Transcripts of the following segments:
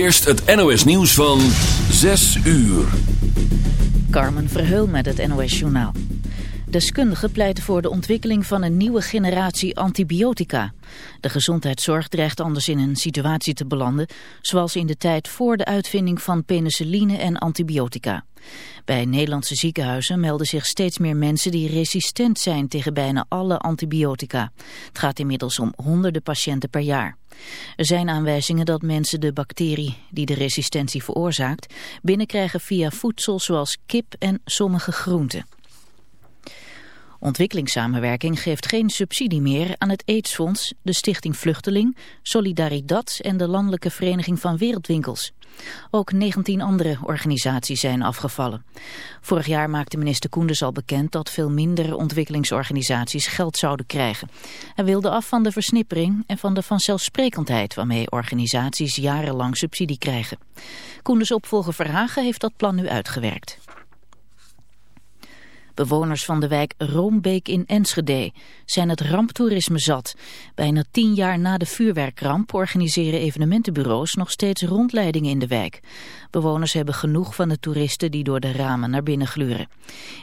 eerst het NOS nieuws van 6 uur. Carmen Verheul met het NOS journaal. Deskundigen pleiten voor de ontwikkeling van een nieuwe generatie antibiotica. De gezondheidszorg dreigt anders in een situatie te belanden... zoals in de tijd voor de uitvinding van penicilline en antibiotica. Bij Nederlandse ziekenhuizen melden zich steeds meer mensen die resistent zijn tegen bijna alle antibiotica. Het gaat inmiddels om honderden patiënten per jaar. Er zijn aanwijzingen dat mensen de bacterie die de resistentie veroorzaakt binnenkrijgen via voedsel zoals kip en sommige groenten. Ontwikkelingssamenwerking geeft geen subsidie meer aan het AIDS-fonds, de Stichting Vluchteling, Solidaridad en de Landelijke Vereniging van Wereldwinkels. Ook 19 andere organisaties zijn afgevallen. Vorig jaar maakte minister Koenders al bekend dat veel minder ontwikkelingsorganisaties geld zouden krijgen. Hij wilde af van de versnippering en van de vanzelfsprekendheid waarmee organisaties jarenlang subsidie krijgen. Koenders opvolger Verhagen heeft dat plan nu uitgewerkt. Bewoners van de wijk Roombeek in Enschede zijn het ramptoerisme zat. Bijna tien jaar na de vuurwerkramp organiseren evenementenbureaus nog steeds rondleidingen in de wijk. Bewoners hebben genoeg van de toeristen die door de ramen naar binnen gluren.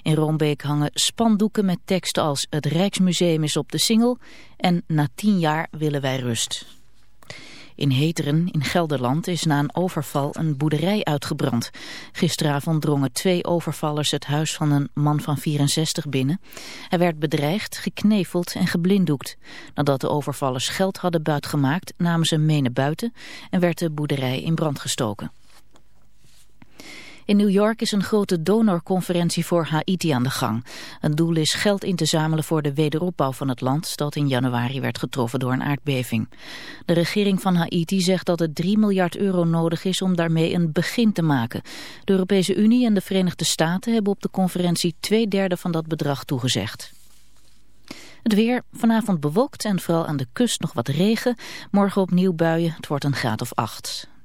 In Roombeek hangen spandoeken met teksten als het Rijksmuseum is op de singel en na tien jaar willen wij rust. In Heteren in Gelderland is na een overval een boerderij uitgebrand. Gisteravond drongen twee overvallers het huis van een man van 64 binnen. Hij werd bedreigd, gekneveld en geblinddoekt. Nadat de overvallers geld hadden buitgemaakt namen ze naar buiten en werd de boerderij in brand gestoken. In New York is een grote donorconferentie voor Haiti aan de gang. Het doel is geld in te zamelen voor de wederopbouw van het land... dat in januari werd getroffen door een aardbeving. De regering van Haiti zegt dat het 3 miljard euro nodig is... om daarmee een begin te maken. De Europese Unie en de Verenigde Staten hebben op de conferentie... twee derde van dat bedrag toegezegd. Het weer, vanavond bewolkt en vooral aan de kust nog wat regen. Morgen opnieuw buien, het wordt een graad of acht.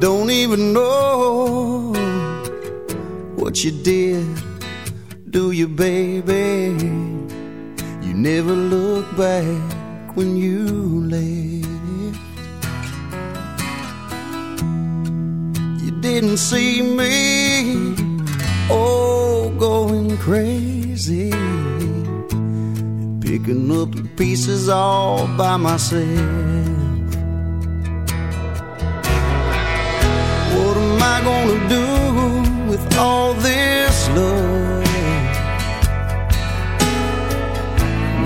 Don't even know what you did, do you, baby? You never look back when you left. You didn't see me, oh, going crazy, picking up the pieces all by myself. Am I gonna do with all this love?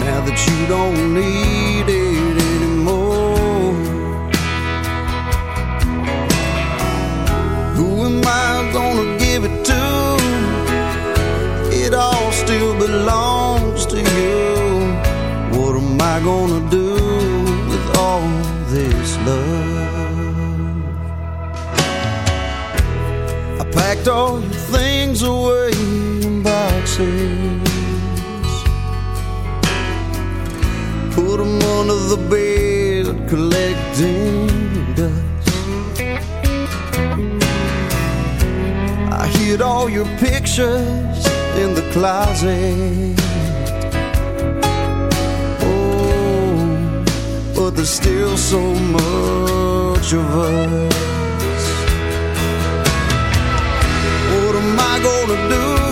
Now that you don't need it anymore, who am I gonna give it to? It all still belongs to you. What am I gonna do with all this love? Packed all your things away in boxes. Put them under the bed, collecting dust. I hid all your pictures in the closet. Oh, but there's still so much of us. am I gonna do?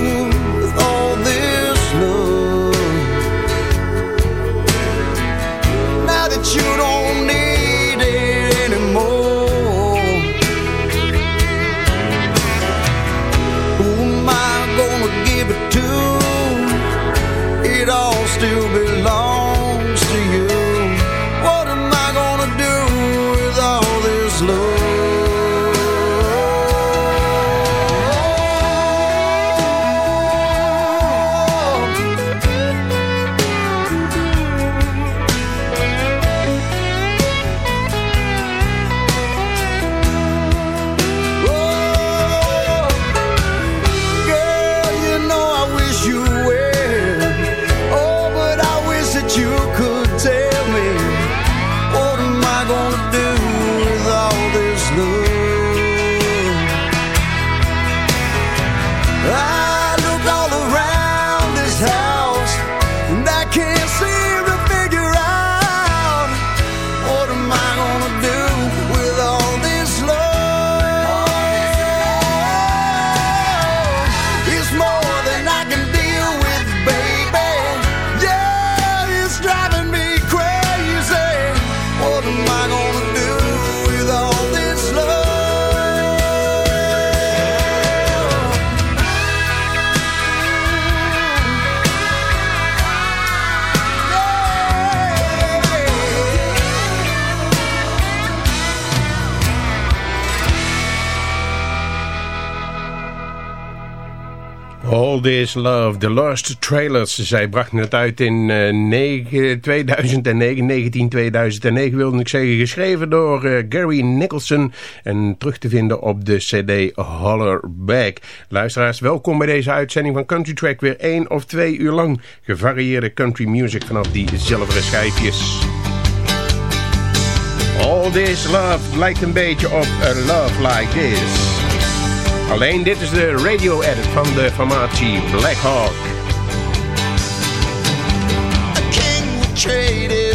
This Love, The Lost Trailers. Zij brachten het uit in eh, 9, 2009, 19 2009 wilde ik zeggen. Geschreven door eh, Gary Nicholson en terug te vinden op de cd Hollerback. Luisteraars, welkom bij deze uitzending van Country Track. Weer één of twee uur lang gevarieerde country music vanaf die zilveren schijfjes. All This Love lijkt een beetje op A Love Like This. Alleen dit is de radio-edit van de formatie Black Hawk. A king trade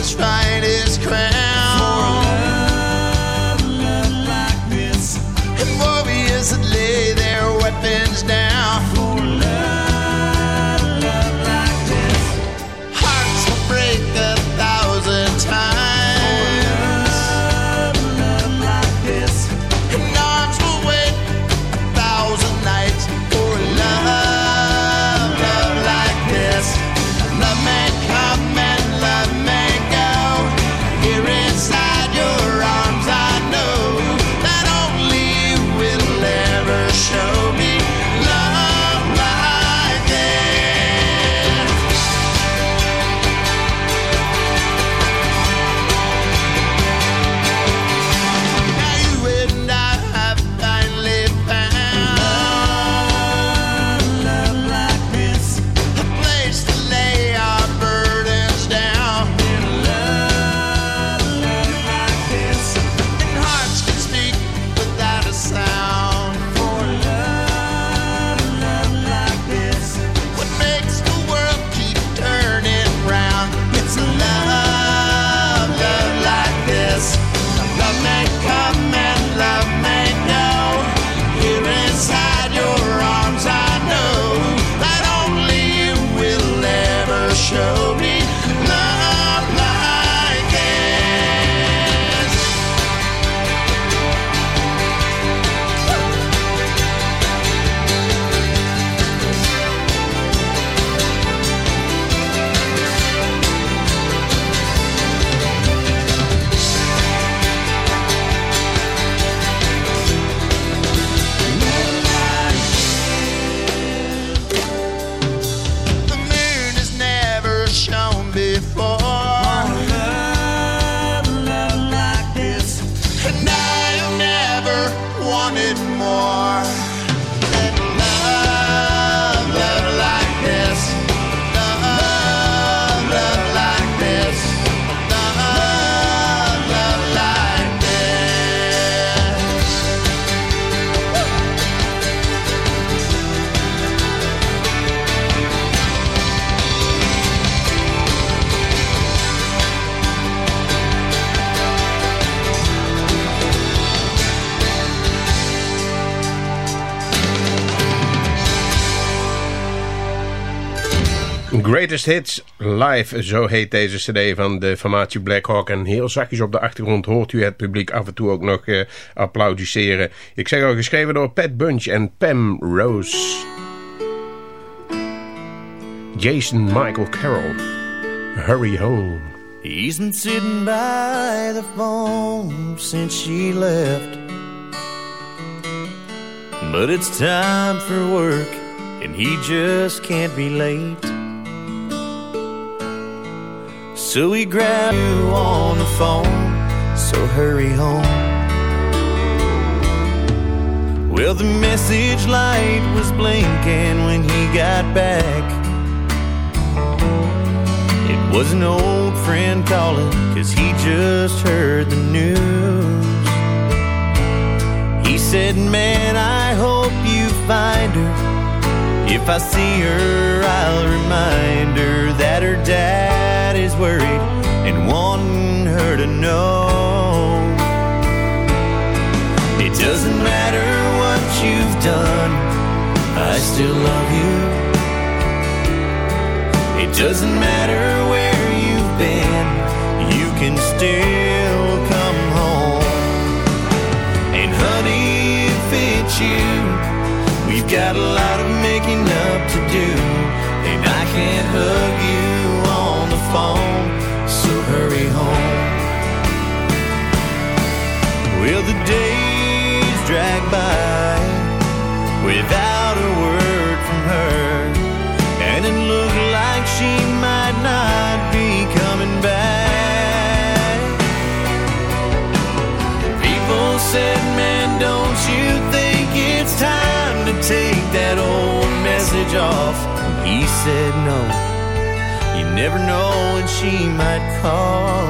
Greatest Hits Live, zo heet deze cd van de formatie Black Hawk. En heel zachtjes op de achtergrond hoort u het publiek af en toe ook nog eh, applaudisseren. Ik zeg al, geschreven door Pat Bunch en Pam Rose. Jason Michael Carroll, Hurry Home. He's been sitting by the phone since she left. But it's time for work, and he just can't be late. So he grabbed you on the phone, so hurry home. Well, the message light was blinking when he got back. It was an old friend calling. Cause he just heard the news. He said, Man, I hope you find her. If I see her, I'll remind her that her dad worried and wanting her to know. It doesn't matter what you've done, I still love you. It doesn't matter where you've been, you can still come home. And honey, if it's you, we've got a lot of said, no, you never know when she might call.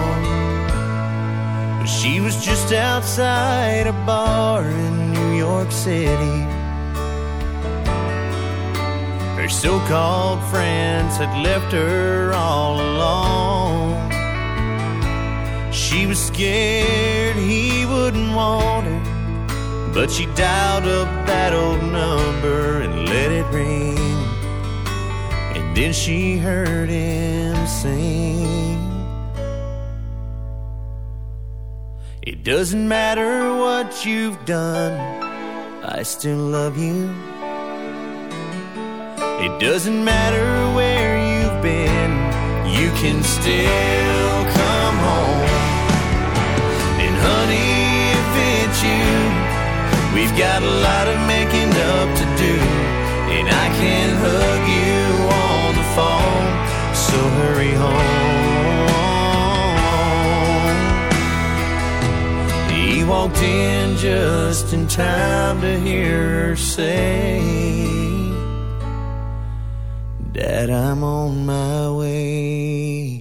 But she was just outside a bar in New York City. Her so-called friends had left her all alone. She was scared he wouldn't want her, but she dialed up that old number and let it ring. Then she heard him sing. It doesn't matter what you've done, I still love you. It doesn't matter where you've been, you can still come home. And honey, if it's you, we've got a lot of making up to do. And I can't hug walked in just in time to hear her say that I'm on my way.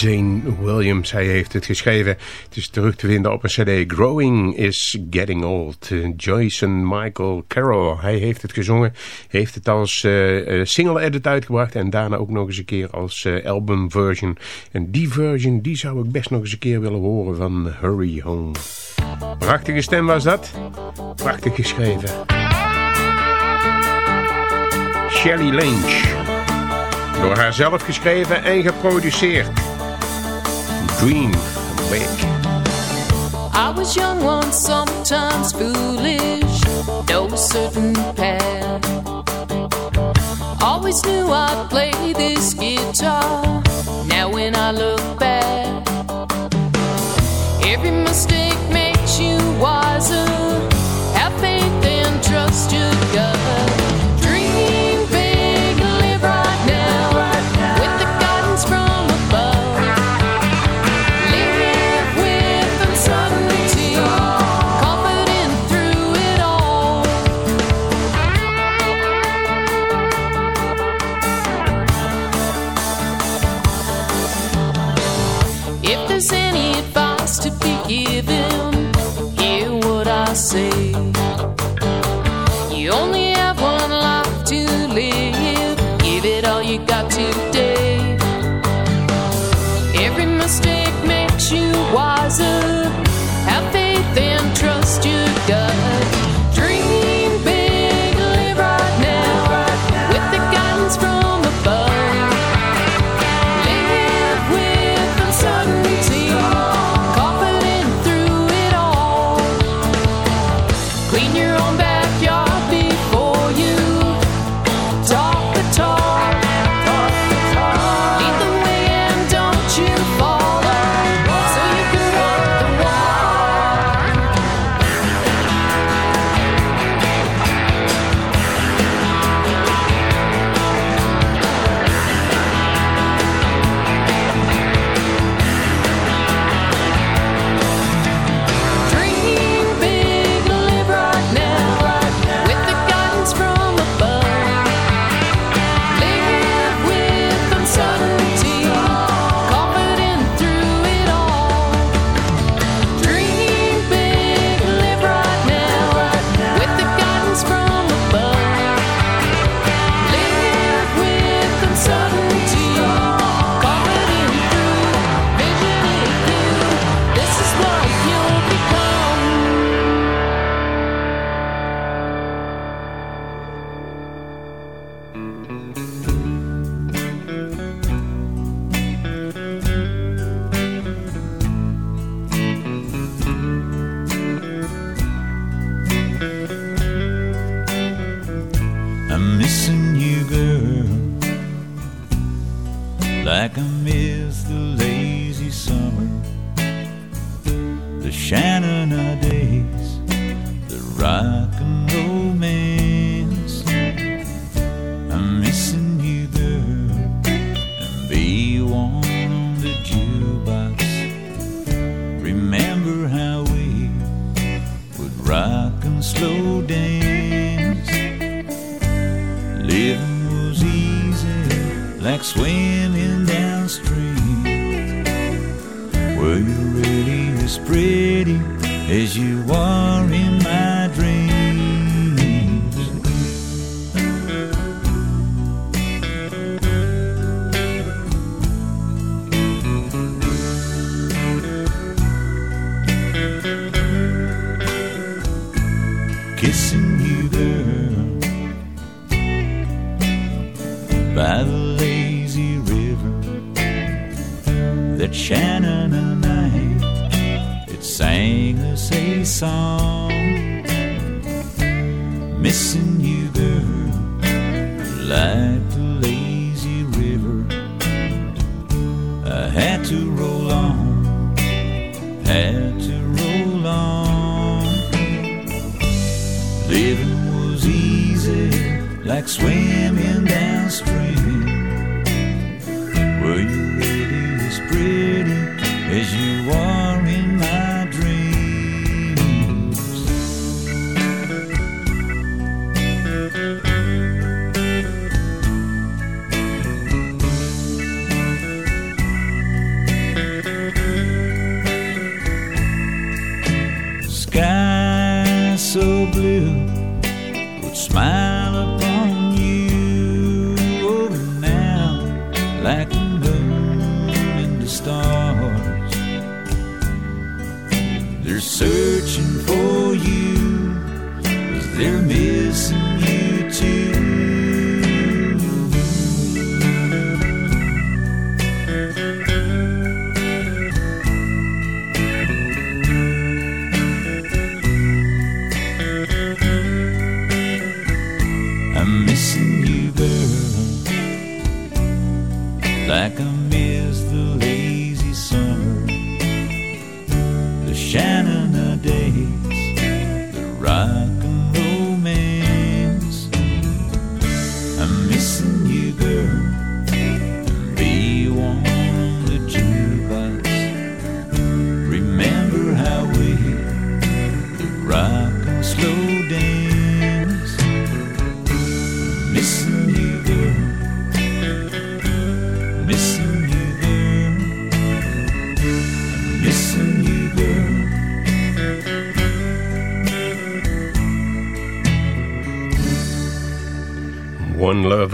Zane Williams, hij heeft het geschreven. Het is terug te vinden op een cd. Growing is Getting Old. Joyson Michael Carroll, hij heeft het gezongen. Heeft het als uh, single edit uitgebracht. En daarna ook nog eens een keer als uh, album version. En die version, die zou ik best nog eens een keer willen horen van Hurry Home. Prachtige stem was dat. Prachtig geschreven. Shelley Lynch. Door haar zelf geschreven en geproduceerd. Dream Awake. I was young once, sometimes foolish, no certain path. Always knew I'd play this guitar. Now when I look back, every mistake makes you wiser. Have faith and trust your gut.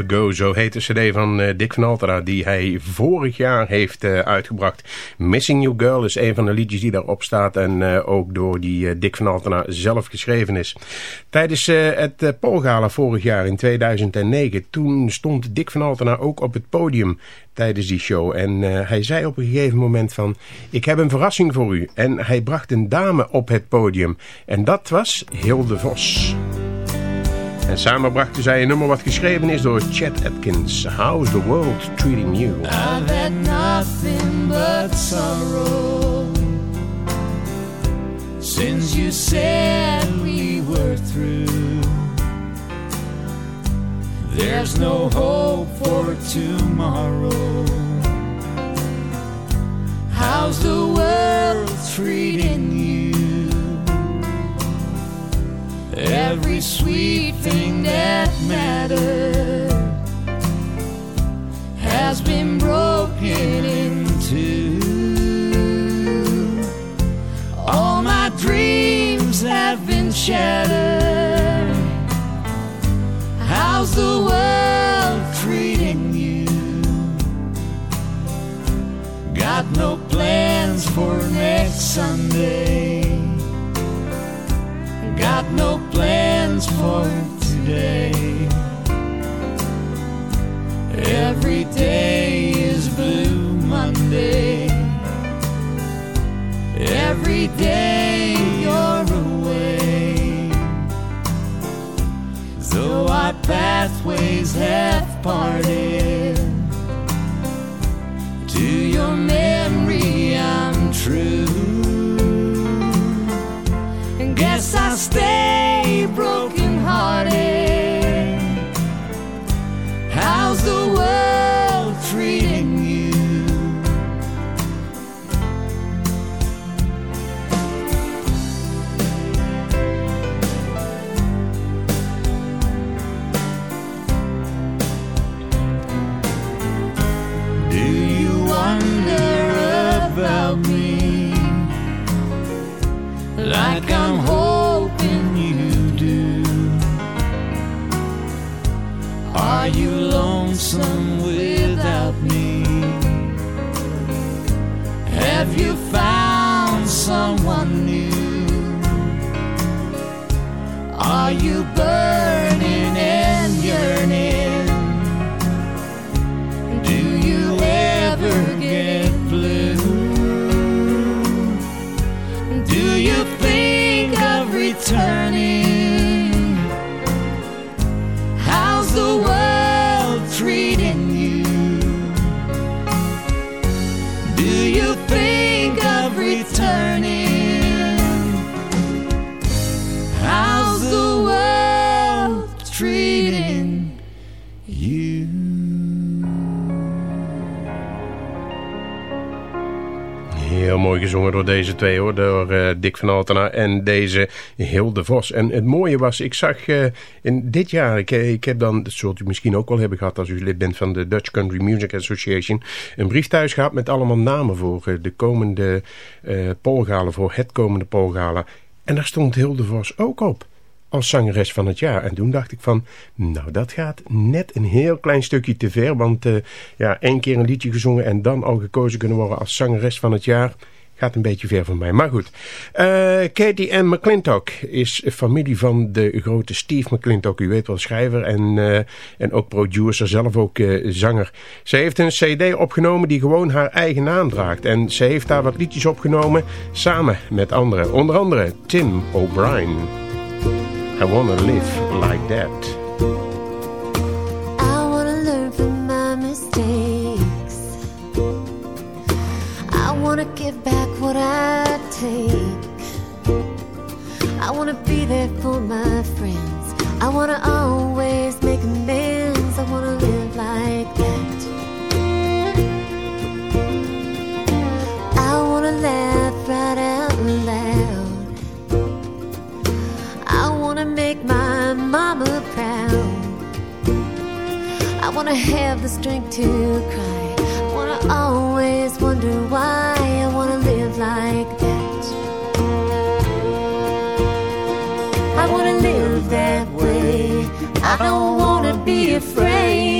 Ago, zo heet de cd van eh, Dick van Altera... die hij vorig jaar heeft eh, uitgebracht. Missing You Girl is een van de liedjes die daarop staat... en eh, ook door die Dick van Altena zelf geschreven is. Tijdens het Polgala vorig jaar in 2009... toen stond Dick van Altena ook op het podium tijdens die show. En hij zei op een gegeven moment van... ik heb een verrassing voor u. En hij bracht een dame op het podium. En dat was Hilde Vos. En samen brachten zij een nummer wat geschreven is door Chet Atkins. How's the world treating you? I've had nothing but sorrow since you said we were through. There's no hope for tomorrow. How's the world treating you? Every sweet thing that mattered has been broken into. All my dreams have been shattered. How's the world treating you? Got no plans for next Sunday. Got no for today. Every day is Blue Monday. Every day you're away. Though our pathways have parted, to your memory I'm true. And guess I stay. Treating? Heel mooi gezongen door deze twee hoor, door eh, Dick van Altena en deze Hilde Vos. En het mooie was, ik zag eh, in dit jaar, ik, ik heb dan, dat zult u misschien ook wel hebben gehad als u lid bent van de Dutch Country Music Association, een brief thuis gehad met allemaal namen voor eh, de komende eh polgalen, voor het komende polgala. En daar stond Hilde Vos ook op als zangeres van het jaar. En toen dacht ik van, nou dat gaat net een heel klein stukje te ver. Want eh, ja, één keer een liedje gezongen en dan al gekozen kunnen worden als zangeres van het jaar... Gaat een beetje ver van mij, maar goed. Eh, Katie Ann McClintock is familie van de grote Steve McClintock. U weet wel, schrijver en, eh, en ook producer, zelf ook zanger. Ze heeft een cd opgenomen die gewoon haar eigen naam draagt. En ze heeft daar wat liedjes opgenomen samen met anderen. Onder andere Tim O'Brien. I wanna live like that. I wanna learn from my mistakes. I wanna give back what I take. I wanna be there for my friends. I wanna always make mama proud. I wanna have the strength to cry. I wanna always wonder why. I wanna live like that. I wanna live that way. I don't wanna be afraid.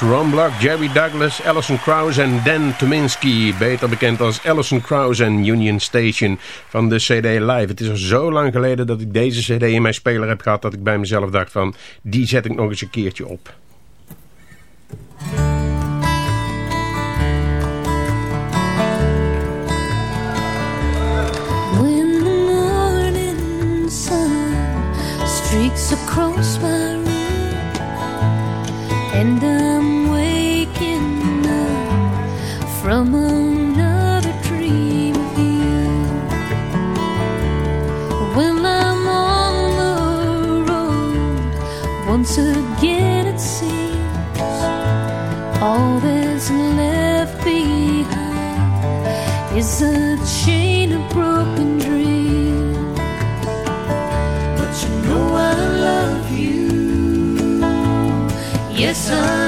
Williams, Jerry Douglas, Alison Krause en Dan Tominski. Beter bekend als Alison Krause en Union Station van de CD Live. Het is al zo lang geleden dat ik deze CD in mijn speler heb gehad... dat ik bij mezelf dacht van, die zet ik nog eens een keertje op. When the morning streaks across my room and from another dream of you. When I'm on the road, once again it seems all that's left behind is a chain of broken dreams. But you know I love you. Yes, I.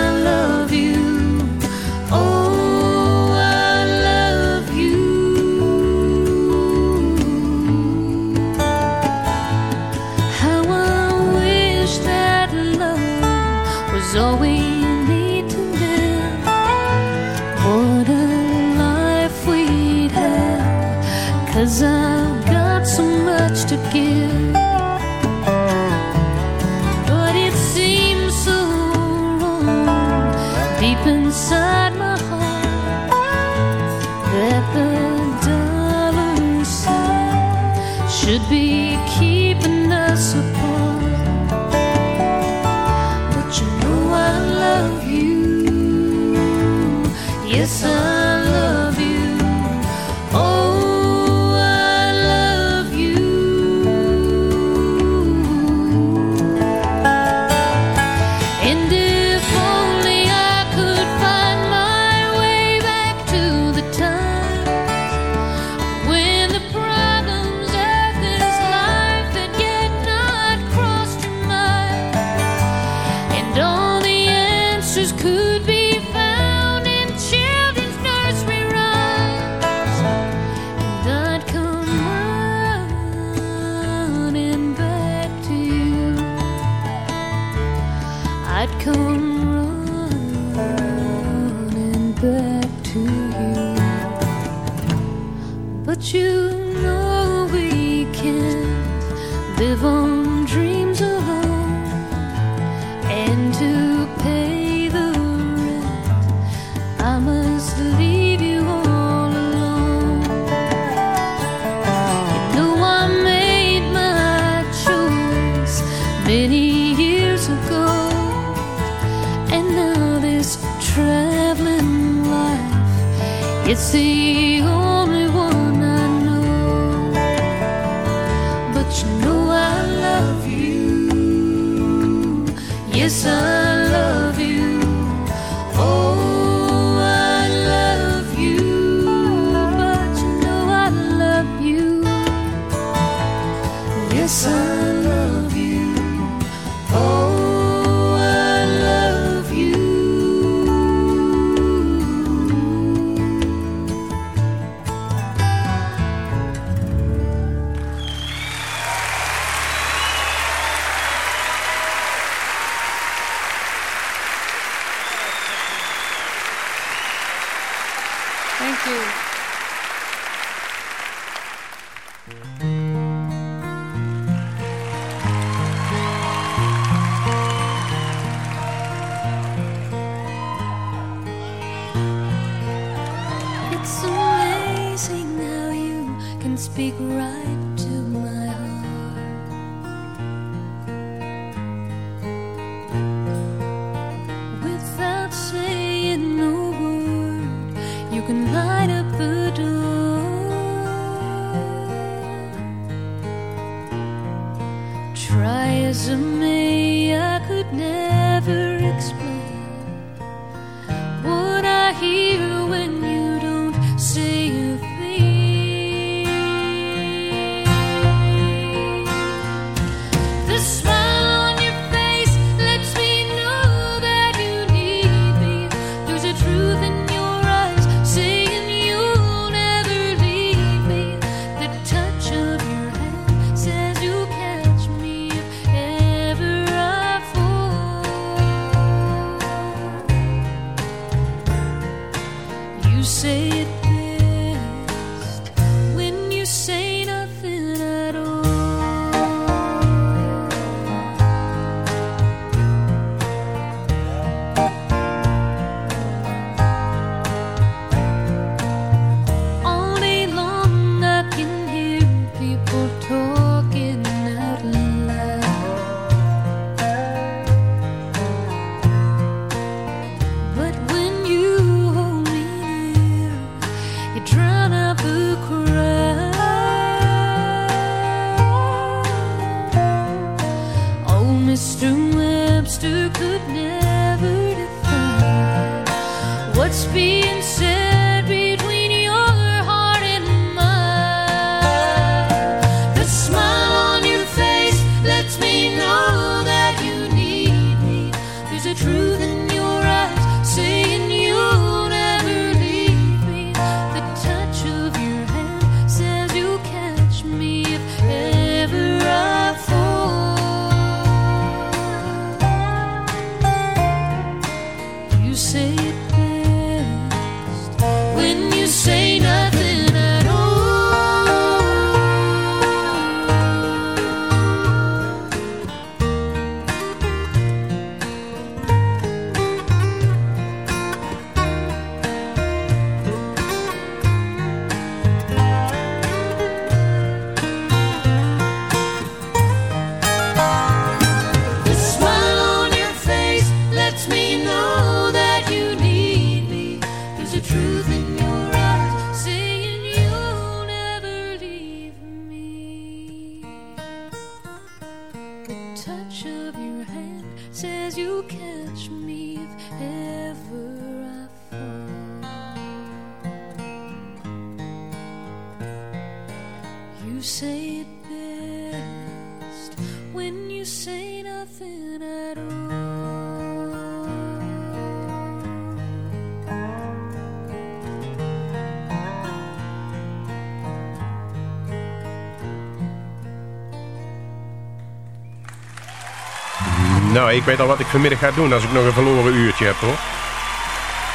ik weet al wat ik vanmiddag ga doen als ik nog een verloren uurtje heb, hoor.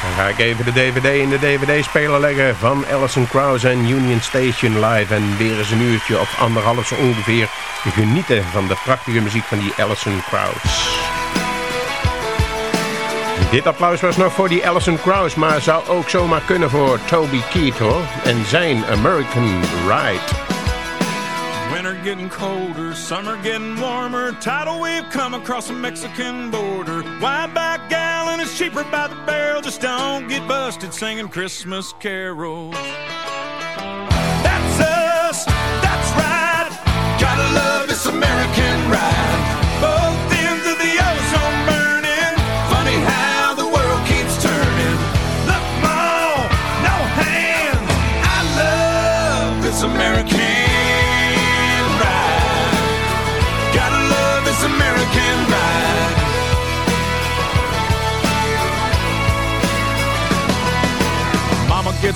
Dan ga ik even de DVD in de DVD-speler leggen van Alison Krauss en Union Station Live. En weer eens een uurtje of anderhalf zo ongeveer genieten van de prachtige muziek van die Alison Krauss. Dit applaus was nog voor die Alison Krauss, maar zou ook zomaar kunnen voor Toby Keith, hoor. En zijn American Ride. Getting colder, summer getting warmer. Tidal wave come across the Mexican border. Wide back gallon is cheaper by the barrel. Just don't get busted singing Christmas carols.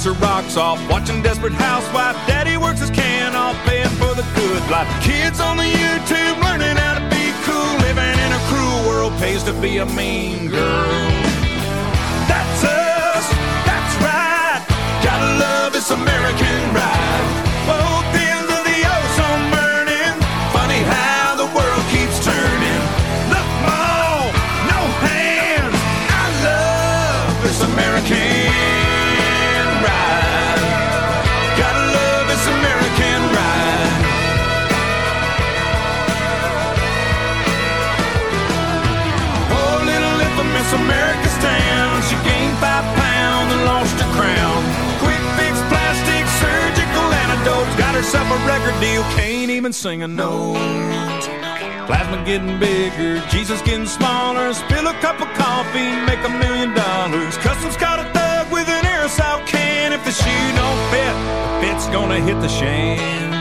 Gets her rocks off, watching Desperate Housewife. Daddy works his can off, paying for the good life. Kids on the YouTube learning how to be cool, living in a cruel world pays to be a mean girl. That's us, that's right. Gotta love this American ride. Both Got a record deal, can't even sing a note. Plasma getting bigger, Jesus getting smaller. Spill a cup of coffee, make a million dollars. Customs got a thug with an aerosol can. If the shoe don't fit, the fit's gonna hit the shan.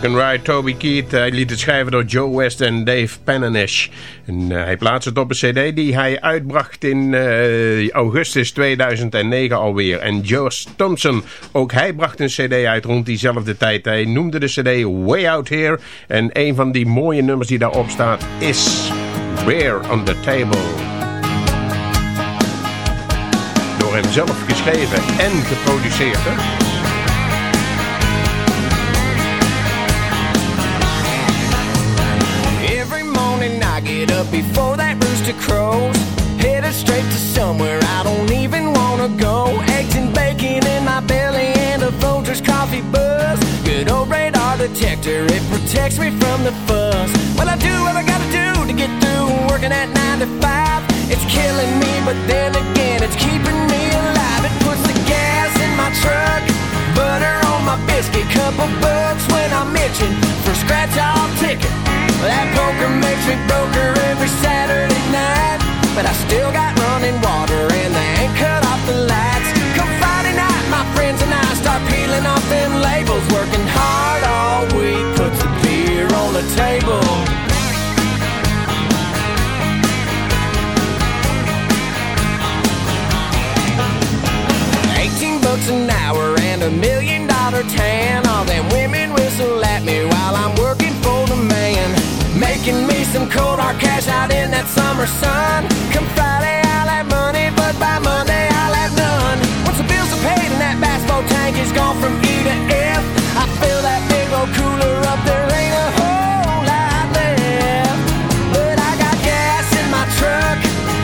American Ride, Toby Keith. Hij liet het schrijven door Joe West en Dave Pananesh. En eh, hij plaatste het op een cd die hij uitbracht in eh, augustus 2009 alweer. En Josh Thompson, ook hij bracht een cd uit rond diezelfde tijd. Hij noemde de cd Way Out Here. En een van die mooie nummers die daarop staat is Where on the Table. Door hem zelf geschreven en geproduceerd. Rooster crows. Headed straight to somewhere I don't even wanna go. Eggs and bacon in my belly and a Folgers coffee buzz. Good old radar detector, it protects me from the fuss. Well, I do what I gotta do to get through working at 9 to 5. It's killing me, but then again, it's keeping me alive. It puts the gas in my truck, butter on my biscuit, couple bucks when I'm itching for scratch off ticket. That poker makes me broker every Saturday night, but I still got running water and they ain't cut off the lights. Come Friday night, my friends and I start peeling off them labels, working hard all week, puts the beer on the table. Eighteen bucks an hour and a million dollar tan. All them women whistle at me while I'm working for the man. Making me some cold hard summer sun. Come Friday, I'll have money, but by Monday, I'll have none. Once the bills are paid and that bass boat tank is gone from E to F, I fill that big old cooler up. There ain't a whole lot left. But I got gas in my truck,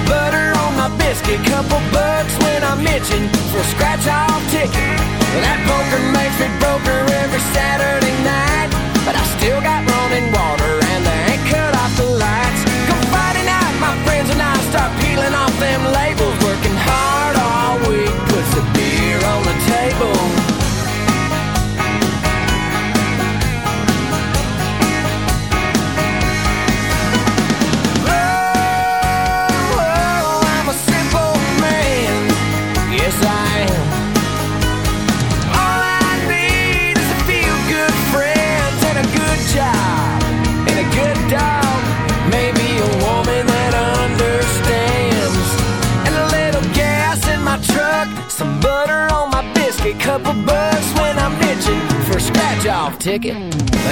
butter on my biscuit, couple bucks when I'm itching for a scratch off ticket. That poker makes me broker every Saturday. Ticket.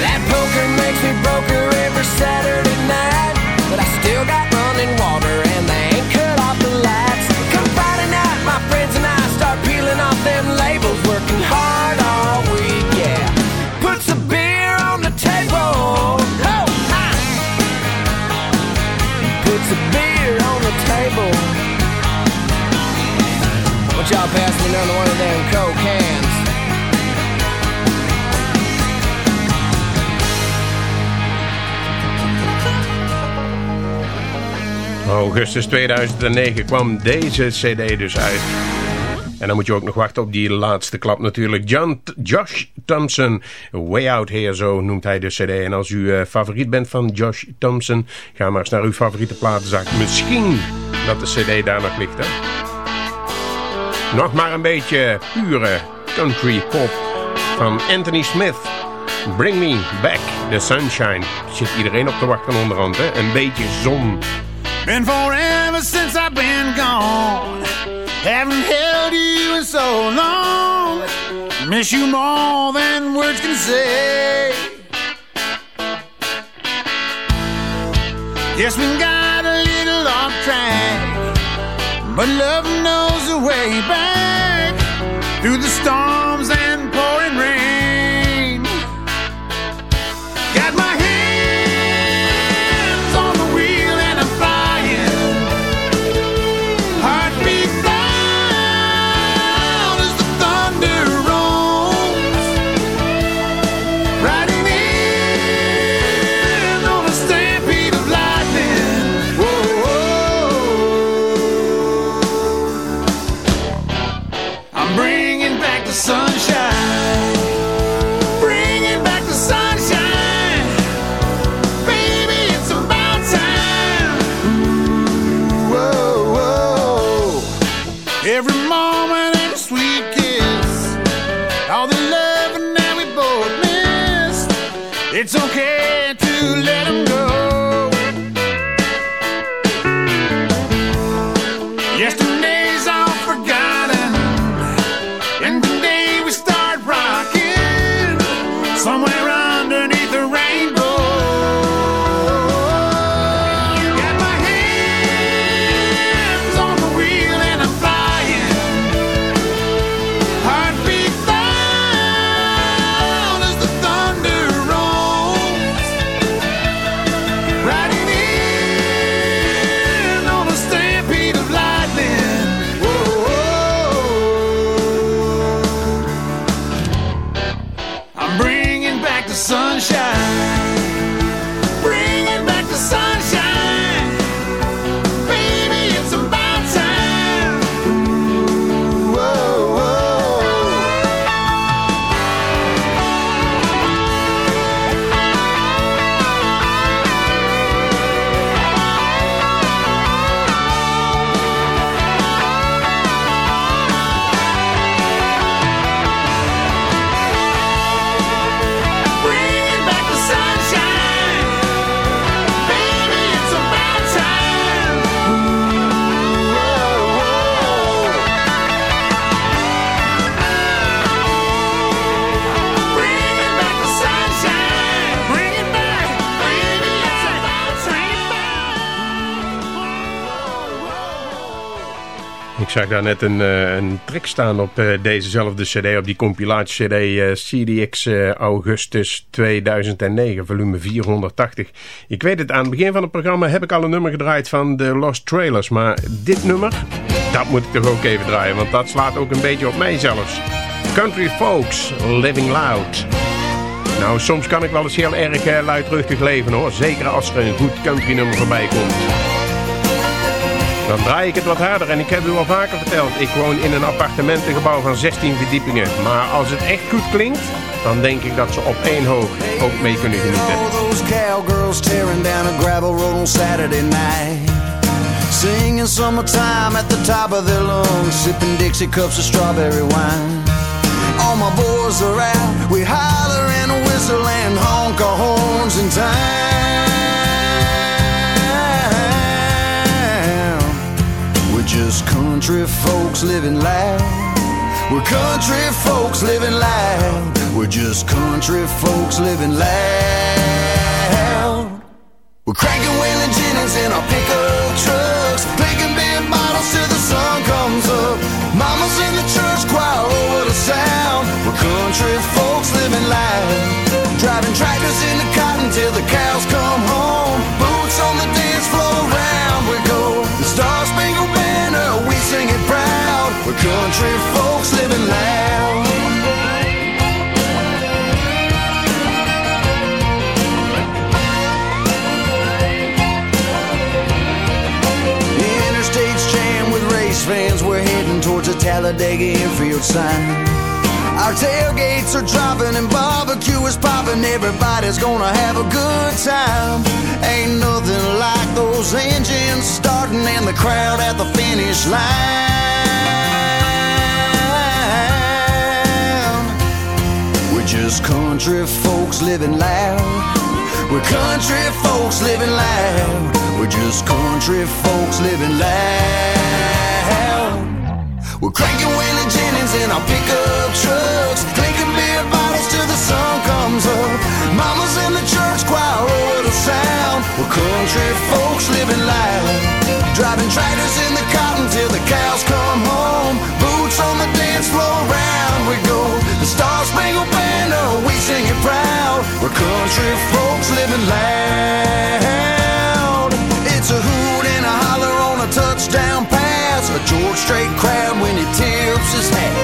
That poker makes me broker every Saturday night. But I still got running water and they ain't cut off the lights. Come Friday night, my friends and I start peeling off them labels, working hard all week, yeah. Puts a beer on the table. Oh, hi. Puts a beer on the table. What y'all pass me another one of them coke cans? Augustus 2009 kwam deze cd dus uit. En dan moet je ook nog wachten op die laatste klap natuurlijk. John, Josh Thompson, Way Out Here, zo noemt hij de cd. En als u eh, favoriet bent van Josh Thompson, ga maar eens naar uw favoriete platenzaak. Misschien dat de cd daar nog ligt, hè? Nog maar een beetje pure country pop van Anthony Smith. Bring me back the sunshine. Zit iedereen op te wachten onderhand, hè? Een beetje zon. Been forever since I've been gone. Haven't held you in so long. Miss you more than words can say. Yes, we got a little off track, but love knows the way back zag daar net een, eh, een track staan op eh, dezezelfde cd, op die compilatie cd eh, CDX Augustus 2009, volume 480. Ik weet het, aan het begin van het programma heb ik al een nummer gedraaid van de Lost Trailers, maar dit nummer dat moet ik toch ook even draaien, want dat slaat ook een beetje op mij zelfs. Country Folks, Living Loud. Nou, soms kan ik wel eens heel erg luidruchtig leven hoor. Zeker als er een goed country nummer voorbij komt. Dan draai ik het wat harder en ik heb u al vaker verteld. Ik woon in een appartementengebouw van 16 verdiepingen. Maar als het echt goed klinkt, dan denk ik dat ze op één hoog ook mee kunnen genieten. Cowgirls tearing down a gravel road on Saturday night. Singing summertime at the top of their lungs, sipping Dixie cups of strawberry wine. All my boys are out, we holler and whistle and honk our horns in town. Country folks living loud. We're country folks living loud. We're just country folks living loud. We're cranking Waylon Jennings in our pickup trucks, country folks living loud. The interstate's jammed with race fans. We're heading towards a Talladega infield sign. Our tailgates are dropping and barbecue is popping. Everybody's gonna have a good time. Ain't nothing like those engines starting and the crowd at the finish line. Just country folks living loud. We're country folks living loud. We're just country folks living loud. We're cranking Waylon Jennings in our pickup trucks, drinking beer bottles till the sun comes up. Mama's in the church choir over the sound. We're country folks living loud, driving tractors in the cotton till the cows come home. Boots on the dance floor, We're country folks living loud. It's a hoot and a holler on a touchdown pass. A George Strait crowd when he tips his hat.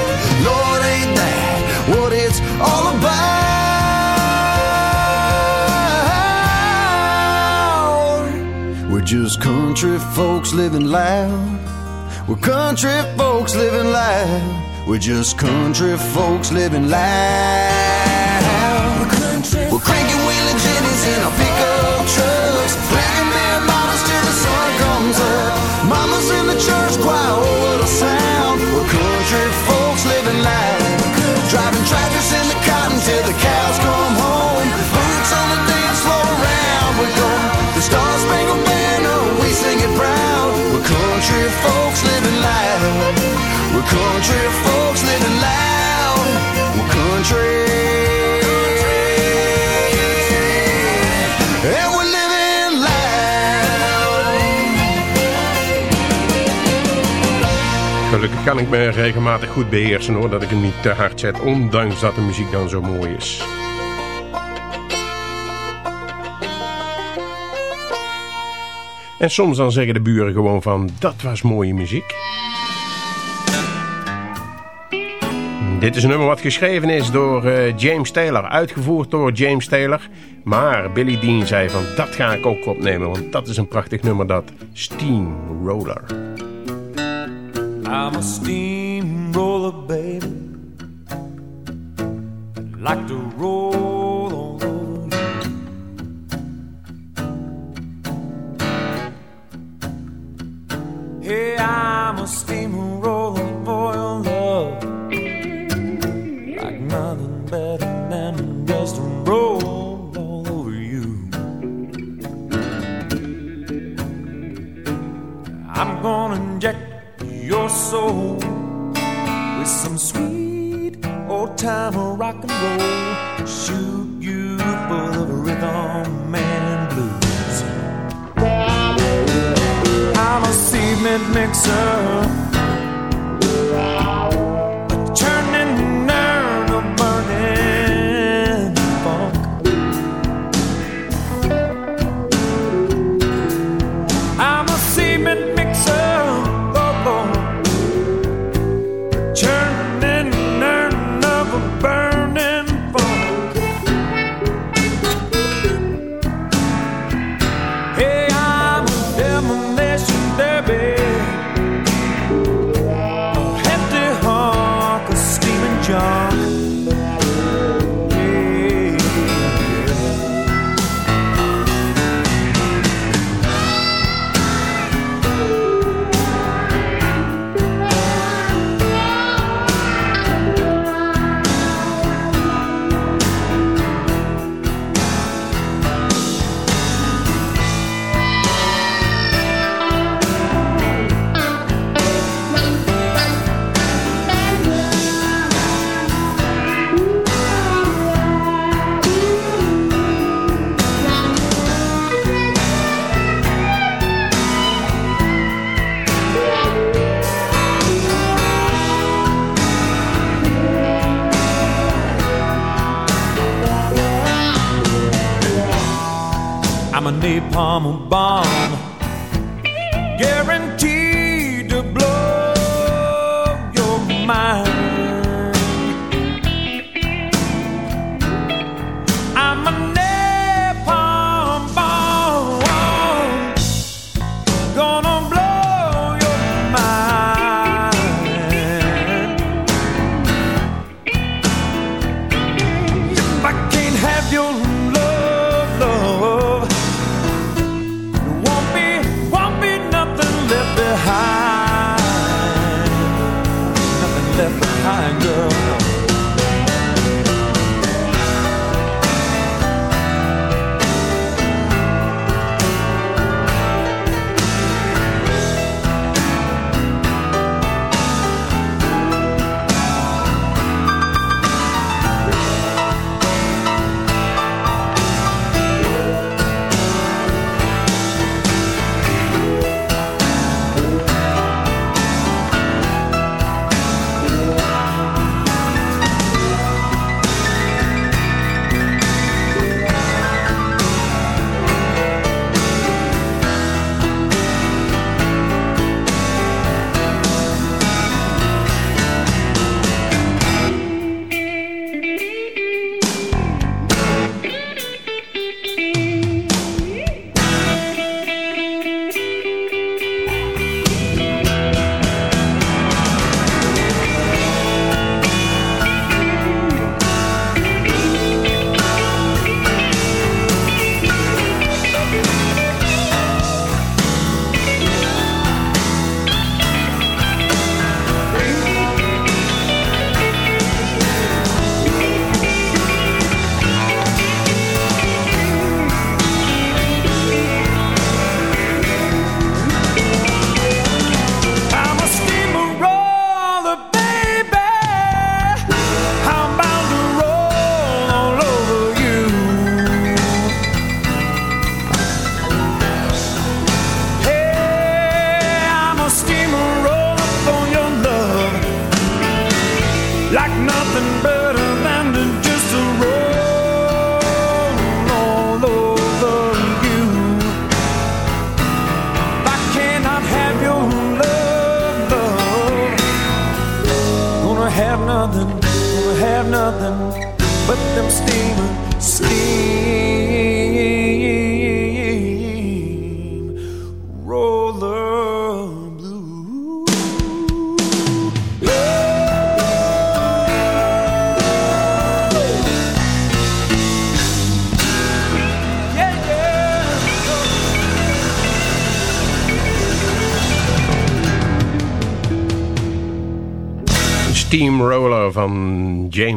Lord, ain't that what it's all about? We're just country folks living loud. We're country folks living loud. We're just country folks living loud. We're cranking Waylon Jennings in our pickup trucks, drinking beer bottles till the sun comes up. Mama's in the church choir oh, over the sound. We're country folks living loud, driving tractors in the cotton till the cows come home. Boots on the dance floor, round we go. The Star Spangled Banner, we sing it proud. We're country folks living loud. We're country folks kan ik me regelmatig goed beheersen hoor, dat ik hem niet te hard zet, ondanks dat de muziek dan zo mooi is. En soms dan zeggen de buren gewoon van, dat was mooie muziek. Dit is een nummer wat geschreven is door eh, James Taylor, uitgevoerd door James Taylor. Maar Billy Dean zei van, dat ga ik ook opnemen, want dat is een prachtig nummer dat. Steamroller. I'm a steamroller, baby. Like to roll all over you. Hey, I'm a steamroller for your oh, love. Like nothing better than just to roll all over you. I'm gonna your soul with some sweet old time rock and roll. Shoot you full of rhythm and blues. I'm a cement mixer. Napalm bomb,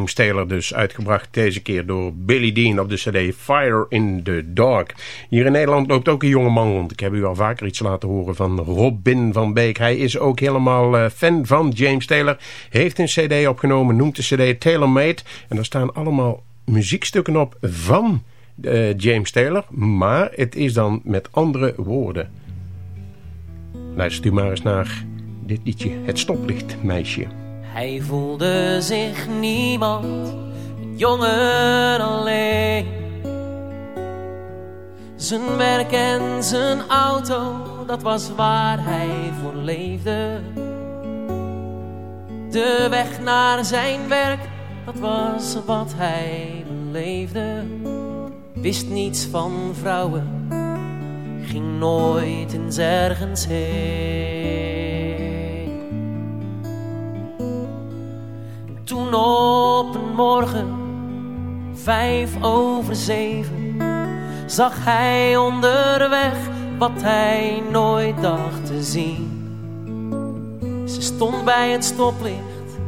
James Taylor dus uitgebracht deze keer door Billy Dean op de cd Fire in the Dark. Hier in Nederland loopt ook een jonge man rond. Ik heb u al vaker iets laten horen van Robin van Beek. Hij is ook helemaal eh, fan van James Taylor. Heeft een cd opgenomen, noemt de cd Taylor Made. En daar staan allemaal muziekstukken op van eh, James Taylor. Maar het is dan met andere woorden. Luistert u maar eens naar dit liedje. Het stoplicht meisje. Hij voelde zich niemand, een jongen alleen. Zijn werk en zijn auto, dat was waar hij voor leefde. De weg naar zijn werk, dat was wat hij beleefde. Wist niets van vrouwen, ging nooit eens ergens heen. Toen morgen, vijf over zeven, zag hij onderweg wat hij nooit dacht te zien. Ze stond bij het stoplicht,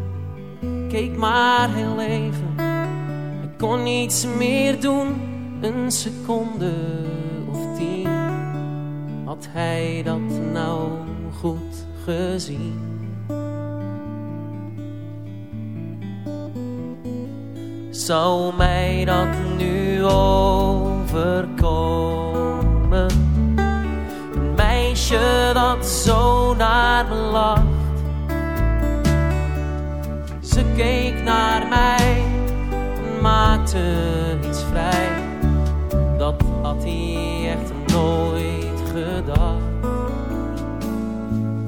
keek maar heel even. Hij kon niets meer doen, een seconde of tien. Had hij dat nou goed gezien? Zou mij dat nu overkomen? Een meisje dat zo naar me lacht. Ze keek naar mij en maakte iets vrij. Dat had hij echt nooit gedacht.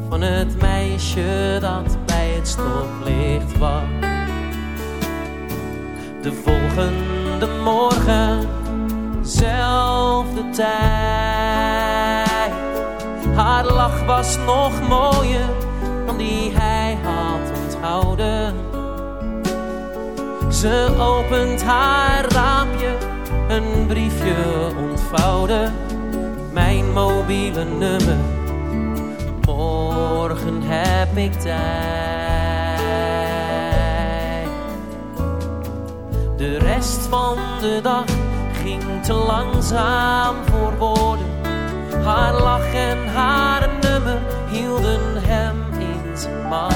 Van het meisje dat bij het stoplicht wacht. De volgende morgen, zelfde tijd. Haar lach was nog mooier dan die hij had onthouden. Ze opent haar raampje, een briefje ontvouwen. Mijn mobiele nummer, morgen heb ik tijd. Rest van de dag ging te langzaam voor woorden. Haar lach en haar nummer hielden hem in zijn macht.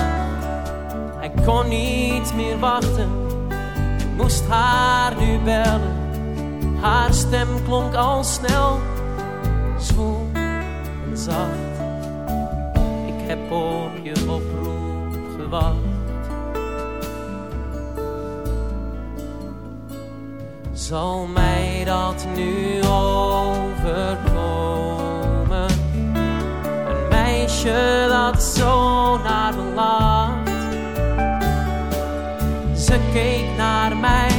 Hij kon niet meer wachten, moest haar nu bellen. Haar stem klonk al snel, zwoel en zacht. Ik heb op je oproep gewacht. Zal mij dat nu overkomen? Een meisje dat zo naar me. Ze keek naar mij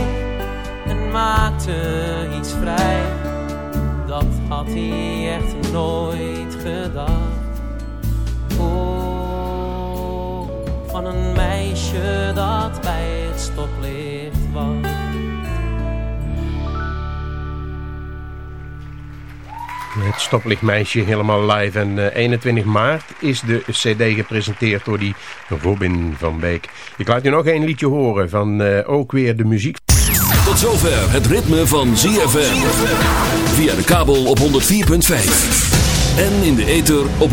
en maakte iets vrij. Dat had hij echt nooit gedacht. Oh, van een meisje dat bij het stoplicht Het stoplichtmeisje helemaal live. En eh, 21 maart is de cd gepresenteerd door die Robin van Beek. Ik laat u nog één liedje horen van eh, ook weer de muziek. Tot zover het ritme van ZFM. Via de kabel op 104.5. En in de ether op